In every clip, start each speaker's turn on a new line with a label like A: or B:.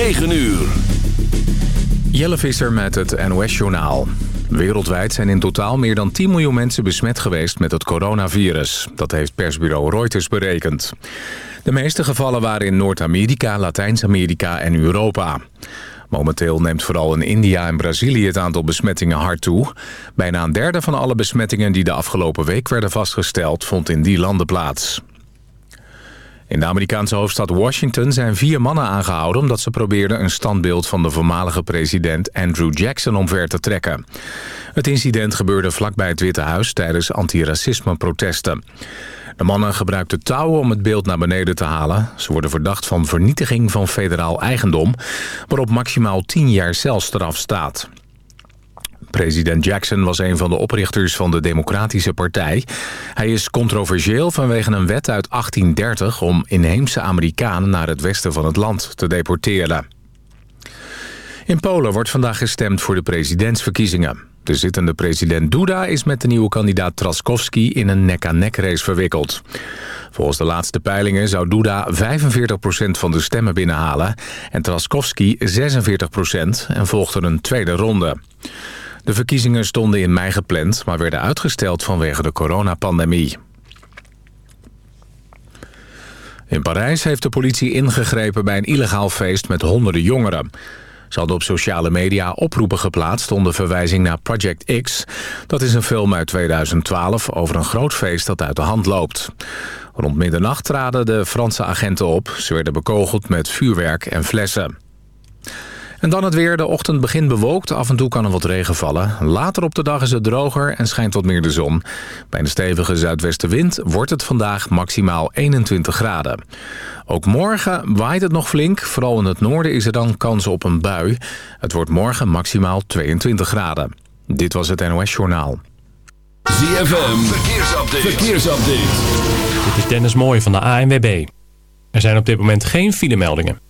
A: 9 uur.
B: Jelle Visser met het NOS-journaal. Wereldwijd zijn in totaal meer dan 10 miljoen mensen besmet geweest met het coronavirus. Dat heeft persbureau Reuters berekend. De meeste gevallen waren in Noord-Amerika, Latijns-Amerika en Europa. Momenteel neemt vooral in India en Brazilië het aantal besmettingen hard toe. Bijna een derde van alle besmettingen die de afgelopen week werden vastgesteld... vond in die landen plaats. In de Amerikaanse hoofdstad Washington zijn vier mannen aangehouden... omdat ze probeerden een standbeeld van de voormalige president Andrew Jackson omver te trekken. Het incident gebeurde vlakbij het Witte Huis tijdens antiracisme-protesten. De mannen gebruikten touwen om het beeld naar beneden te halen. Ze worden verdacht van vernietiging van federaal eigendom... waarop maximaal 10 jaar celstraf staat. President Jackson was een van de oprichters van de Democratische Partij. Hij is controversieel vanwege een wet uit 1830... om inheemse Amerikanen naar het westen van het land te deporteren. In Polen wordt vandaag gestemd voor de presidentsverkiezingen. De zittende president Duda is met de nieuwe kandidaat Traskowski in een nek-aan-nek race verwikkeld. Volgens de laatste peilingen zou Duda 45% van de stemmen binnenhalen en Traskowski 46% en volgde een tweede ronde. De verkiezingen stonden in mei gepland, maar werden uitgesteld vanwege de coronapandemie. In Parijs heeft de politie ingegrepen bij een illegaal feest met honderden jongeren. Ze hadden op sociale media oproepen geplaatst onder verwijzing naar Project X. Dat is een film uit 2012 over een groot feest dat uit de hand loopt. Rond middernacht traden de Franse agenten op. Ze werden bekogeld met vuurwerk en flessen. En dan het weer. De ochtend begint bewolkt. Af en toe kan er wat regen vallen. Later op de dag is het droger en schijnt wat meer de zon. Bij een stevige zuidwestenwind wordt het vandaag maximaal 21 graden. Ook morgen waait het nog flink. Vooral in het noorden is er dan kans op een bui. Het wordt morgen maximaal 22 graden. Dit was het NOS Journaal.
A: ZFM, verkeersupdate. verkeersupdate.
C: Dit is Dennis Mooij van de ANWB. Er zijn op dit moment geen filemeldingen.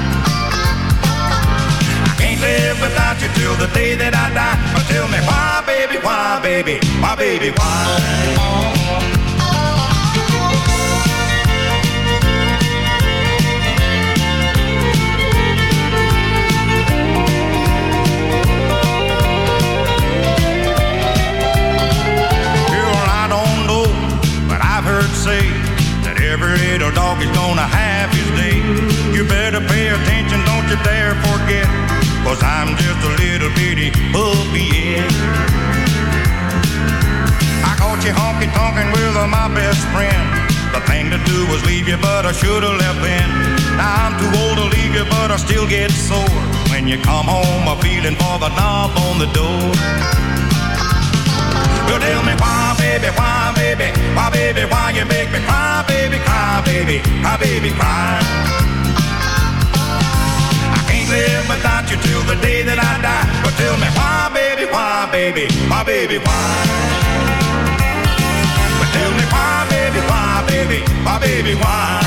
D: Live without you till the day that I die. But tell me why, baby, why, baby, why, baby, why? Say that every little dog is gonna have his day. You better pay attention, don't you dare forget, cause I'm just a little bitty puppy, yeah. I caught you honky tonkin' with my best friend.
E: The thing to do was leave you, but I should have left then. Now I'm too old to leave you, but I still get sore. When you come home, I'm feeling for the knob on the door. You tell me why, baby, why, baby, why, baby, why you make me cry, baby, cry, baby, cry, baby, cry. Live without you till the day that I die. But tell me why, baby, why, baby, why, baby, why? But tell me why, baby, why, baby, why, baby, why?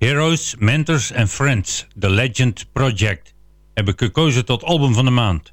F: Heroes, Mentors and Friends, The Legend Project, heb ik gekozen tot album van de maand.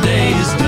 G: the day is done.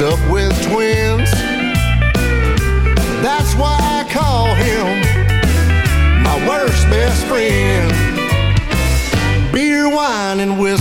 H: Mixed up with twins. That's why I call him my worst best friend. Beer, wine, and whiskey.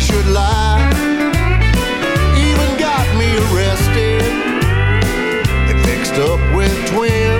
H: Should lie. Even got me arrested and mixed up with twins.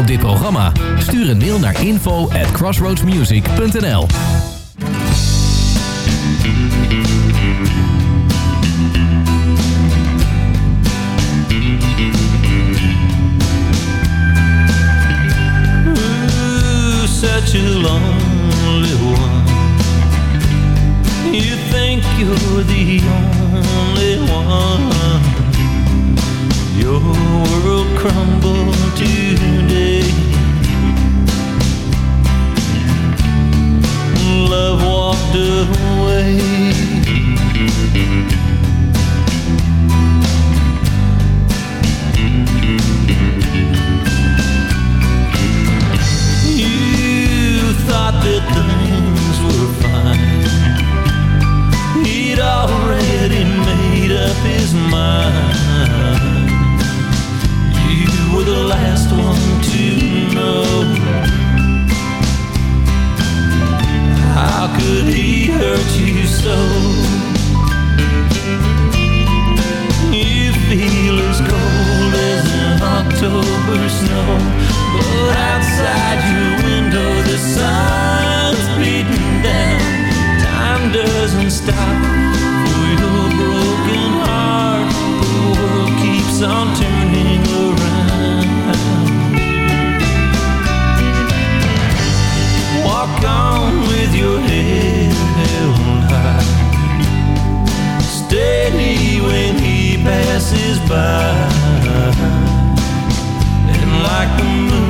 I: op dit programma? Stuur een mail naar info at crossroadsmusic.nl
J: such a lonely one. You think you're the only one. world crumble today. Love walked away.
G: You thought that things were fine. He'd already made up his mind were the last one to know. How could he hurt you so? You feel as cold as an October snow, but outside your window the sun's beating down. Time doesn't stop for your broken heart keeps on turning around. Walk on with your head held high, steady when he passes by, and like the moon.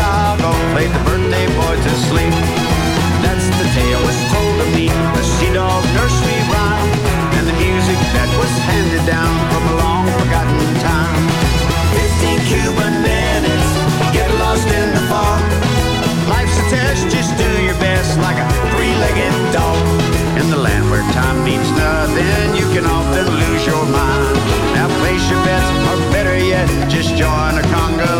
K: Santiago laid the birthday boy to sleep. That's the tale was told of me, the sea dog nursery rhyme, and the music that was handed down from a long forgotten time. Fifteen Cuban minutes, get lost in the fog. Life's a test, just do your best like a three-legged dog. In the land where time means nothing, you can often lose your mind. Now place your bets, or better yet, just
L: join a conga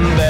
M: remember.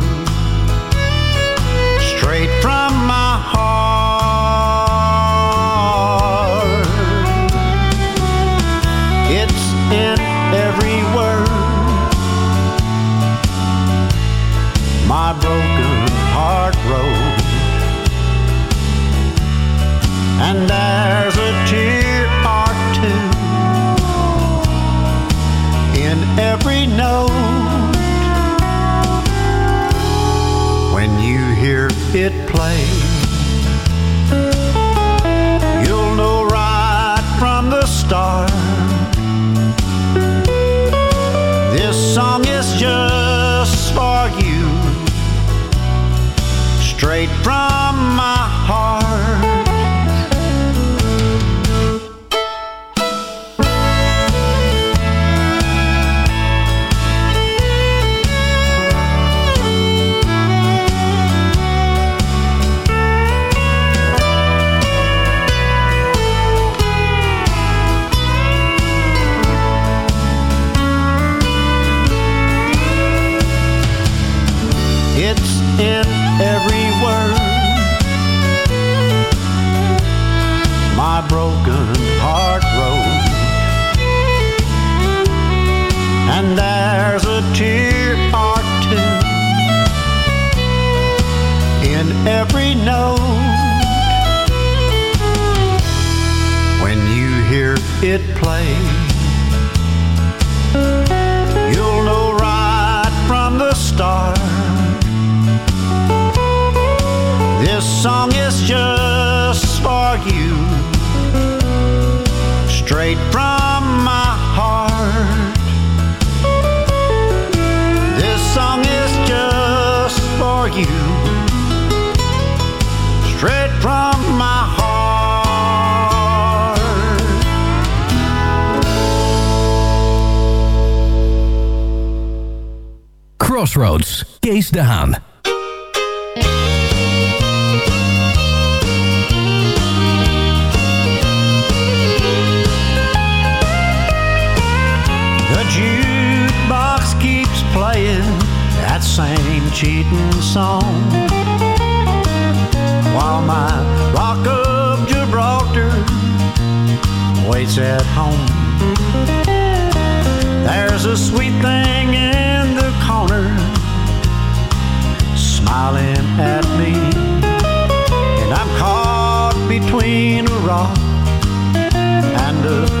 N: and there's a tear or two in every note. When you hear it play you'll know right from the start. This song is just for you. Straight from same cheating song while my rock of Gibraltar waits at home. There's a sweet thing in the corner smiling at me, and I'm caught between a rock and a